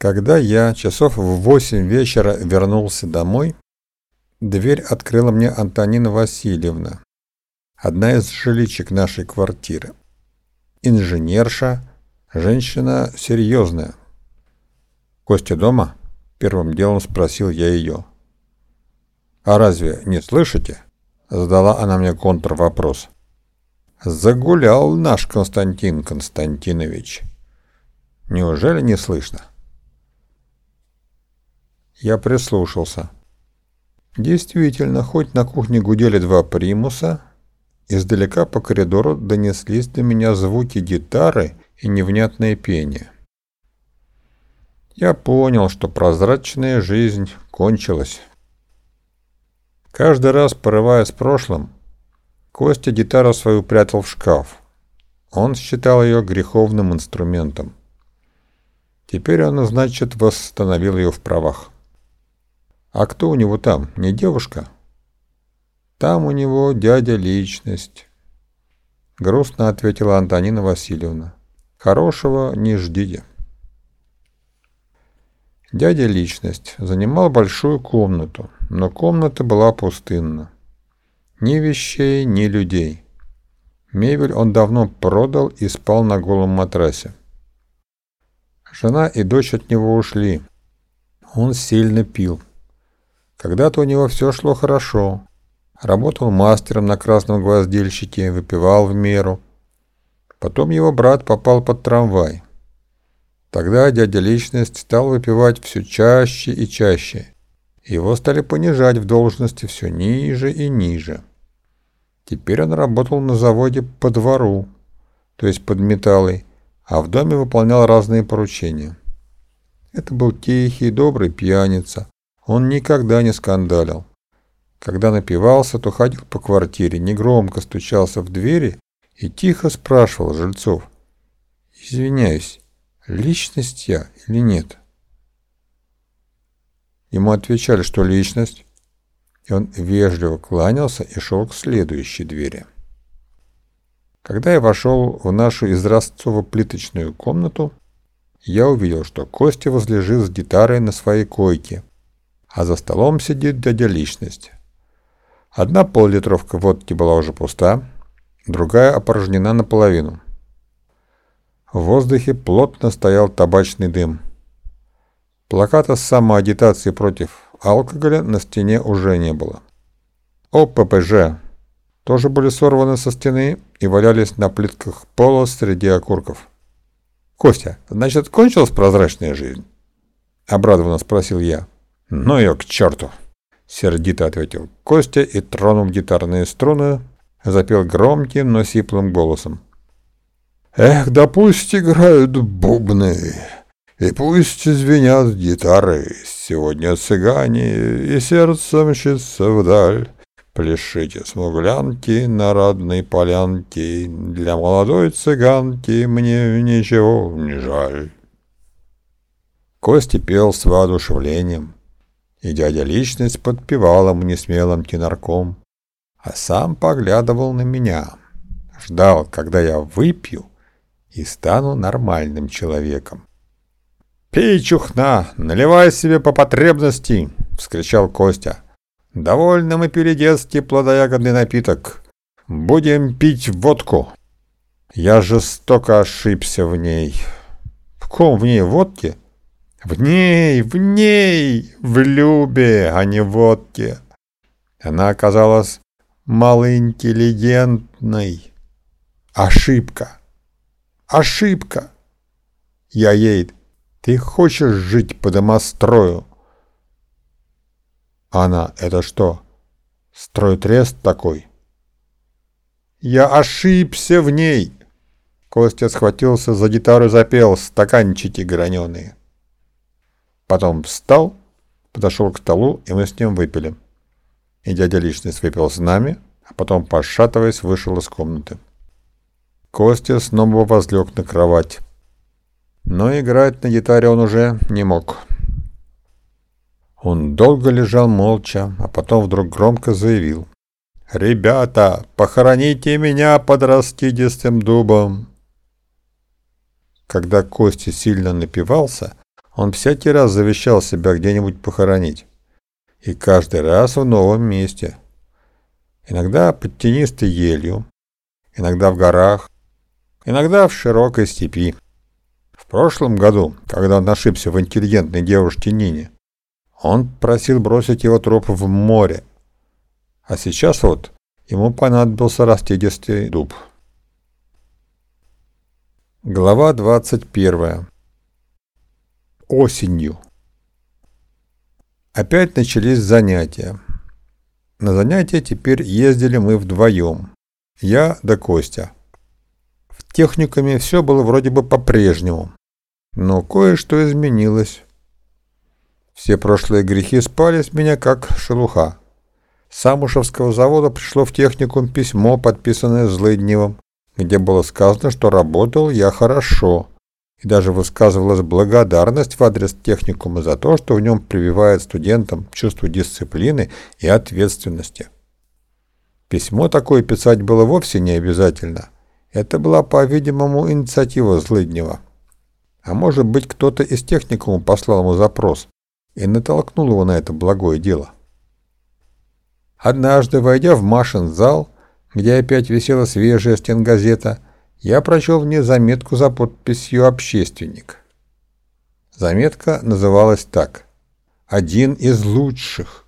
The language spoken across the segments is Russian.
Когда я часов в восемь вечера вернулся домой, дверь открыла мне Антонина Васильевна, одна из жиличек нашей квартиры. Инженерша, женщина серьезная. «Костя дома?» — первым делом спросил я ее. «А разве не слышите?» — задала она мне контрвопрос. «Загулял наш Константин Константинович. Неужели не слышно?» Я прислушался. Действительно, хоть на кухне гудели два примуса, издалека по коридору донеслись до меня звуки гитары и невнятное пение. Я понял, что прозрачная жизнь кончилась. Каждый раз, порываясь прошлым, Костя гитару свою прятал в шкаф. Он считал ее греховным инструментом. Теперь он, значит, восстановил ее в правах. А кто у него там, не девушка? Там у него дядя личность. Грустно ответила Антонина Васильевна. Хорошего не ждите. Дядя личность занимал большую комнату, но комната была пустынна. Ни вещей, ни людей. Мебель он давно продал и спал на голом матрасе. Жена и дочь от него ушли. Он сильно пил. Когда-то у него все шло хорошо. Работал мастером на красном гвоздильщике, выпивал в меру. Потом его брат попал под трамвай. Тогда дядя Личность стал выпивать все чаще и чаще. Его стали понижать в должности все ниже и ниже. Теперь он работал на заводе по двору, то есть под металлой, а в доме выполнял разные поручения. Это был тихий, добрый пьяница, он никогда не скандалил. Когда напивался, то ходил по квартире, негромко стучался в двери и тихо спрашивал жильцов. «Извиняюсь, личность я или нет?» Ему отвечали, что личность, и он вежливо кланялся и шел к следующей двери. Когда я вошел в нашу изразцово-плиточную комнату, я увидел, что Костя возлежит с гитарой на своей койке, а за столом сидит дядя Личность. Одна поллитровка водки была уже пуста, другая опорожнена наполовину. В воздухе плотно стоял табачный дым. Плаката с самоагитацией против алкоголя на стене уже не было. ОППЖ тоже были сорваны со стены и валялись на плитках пола среди окурков. «Костя, значит, кончилась прозрачная жизнь?» — обрадованно спросил я. «Ну ее к черту!» — сердито ответил Костя и, тронув гитарные струны, запел громким, но сиплым голосом. «Эх, да пусть играют бубны, и пусть звенят гитары, сегодня цыгане, и сердце мчится вдаль. Пляшите, смуглянки, на родной полянке, для молодой цыганки мне ничего не жаль». Костя пел с воодушевлением, и дядя Личность подпевал ему несмелым тенарком, а сам поглядывал на меня, ждал, когда я выпью и стану нормальным человеком. «Пей, чухна, наливай себе по потребности!» — вскричал Костя. «Довольно мы пили детский плодоягодный напиток. Будем пить водку!» Я жестоко ошибся в ней. В ком в ней водке? В ней, в ней, в Любе, а не водке. Она оказалась малоинтеллигентной. Ошибка. Ошибка. Я ей, ты хочешь жить по домострою? Она, это что, стройтрест такой? Я ошибся в ней. Костя схватился за гитару и запел стаканчики граненые. Потом встал, подошел к столу, и мы с ним выпили. И дядя Личность выпил с нами, а потом, пошатываясь, вышел из комнаты. Костя снова возлег на кровать. Но играть на гитаре он уже не мог. Он долго лежал молча, а потом вдруг громко заявил. «Ребята, похороните меня под раскидистым дубом!» Когда Костя сильно напивался, Он всякий раз завещал себя где-нибудь похоронить. И каждый раз в новом месте. Иногда под тенистой елью, иногда в горах, иногда в широкой степи. В прошлом году, когда он ошибся в интеллигентной девушке Нине, он просил бросить его труп в море. А сейчас вот ему понадобился растедистый дуб. Глава 21. Осенью. Опять начались занятия. На занятия теперь ездили мы вдвоем. Я да Костя. В техникуме все было вроде бы по-прежнему. Но кое-что изменилось. Все прошлые грехи спали с меня как шелуха. С Самушевского завода пришло в техникум письмо, подписанное Злыдневым, где было сказано, что работал я хорошо, и даже высказывалась благодарность в адрес техникума за то, что в нем прививает студентам чувство дисциплины и ответственности. Письмо такое писать было вовсе не обязательно. Это была, по-видимому, инициатива Злыднева. А может быть, кто-то из техникума послал ему запрос и натолкнул его на это благое дело. Однажды, войдя в Машин зал, где опять висела свежая стенгазета, я прочел в ней заметку за подписью «Общественник». Заметка называлась так «Один из лучших».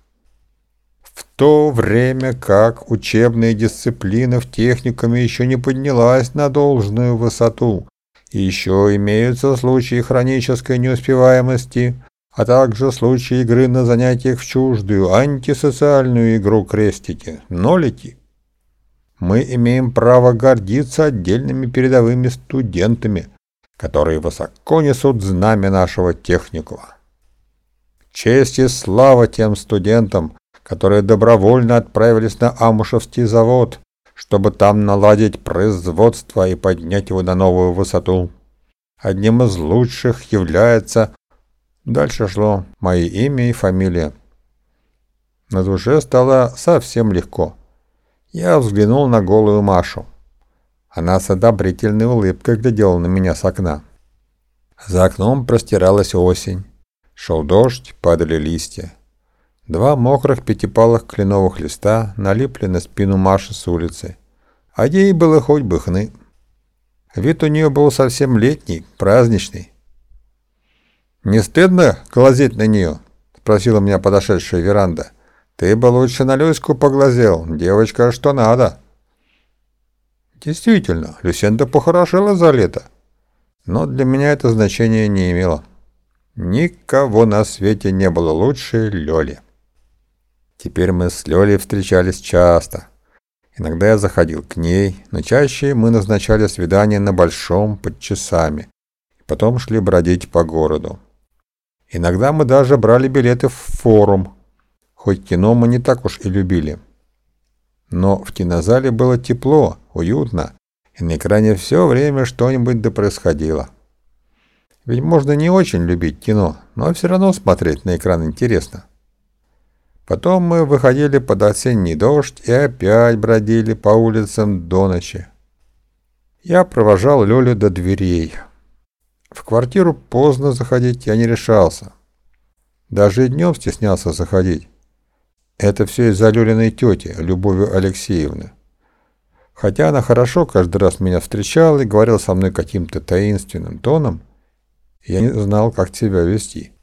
В то время как учебная дисциплина в техникуме еще не поднялась на должную высоту, еще имеются случаи хронической неуспеваемости, а также случаи игры на занятиях в чуждую, антисоциальную игру крестики, нолики, мы имеем право гордиться отдельными передовыми студентами, которые высоко несут знамя нашего техникума. Честь и слава тем студентам, которые добровольно отправились на Амушевский завод, чтобы там наладить производство и поднять его на новую высоту. Одним из лучших является... Дальше шло мое имя и фамилия. На душе стало совсем легко. Я взглянул на голую Машу. Она с одобрительной улыбкой глядела на меня с окна. За окном простиралась осень. Шел дождь, падали листья. Два мокрых пятипалых кленовых листа налипли на спину Маши с улицы. А ей было хоть бы хны. Вид у нее был совсем летний, праздничный. «Не стыдно глазеть на нее?» — спросила меня подошедшая веранда. Ты бы лучше на Люську поглазел, девочка что надо. Действительно, Люсенда похорошела за лето. Но для меня это значение не имело. Никого на свете не было лучше Лёли. Теперь мы с Лёлей встречались часто. Иногда я заходил к ней, но чаще мы назначали свидание на Большом под часами. Потом шли бродить по городу. Иногда мы даже брали билеты в форум, хоть кино мы не так уж и любили. Но в кинозале было тепло, уютно, и на экране все время что-нибудь да происходило. Ведь можно не очень любить кино, но все равно смотреть на экран интересно. Потом мы выходили под осенний дождь и опять бродили по улицам до ночи. Я провожал Лёлю до дверей. В квартиру поздно заходить я не решался. Даже и днем стеснялся заходить. Это все из-за Лёлиной тети, Любови Алексеевны. Хотя она хорошо каждый раз меня встречала и говорила со мной каким-то таинственным тоном, я не знал, как себя вести.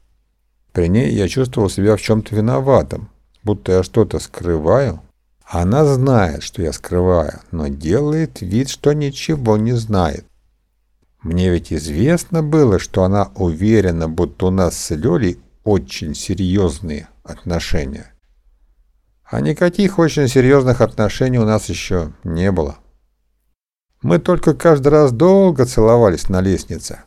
При ней я чувствовал себя в чем-то виноватым, будто я что-то скрываю. Она знает, что я скрываю, но делает вид, что ничего не знает. Мне ведь известно было, что она уверена, будто у нас с Лёлей очень серьезные отношения. А никаких очень серьезных отношений у нас еще не было. Мы только каждый раз долго целовались на лестнице.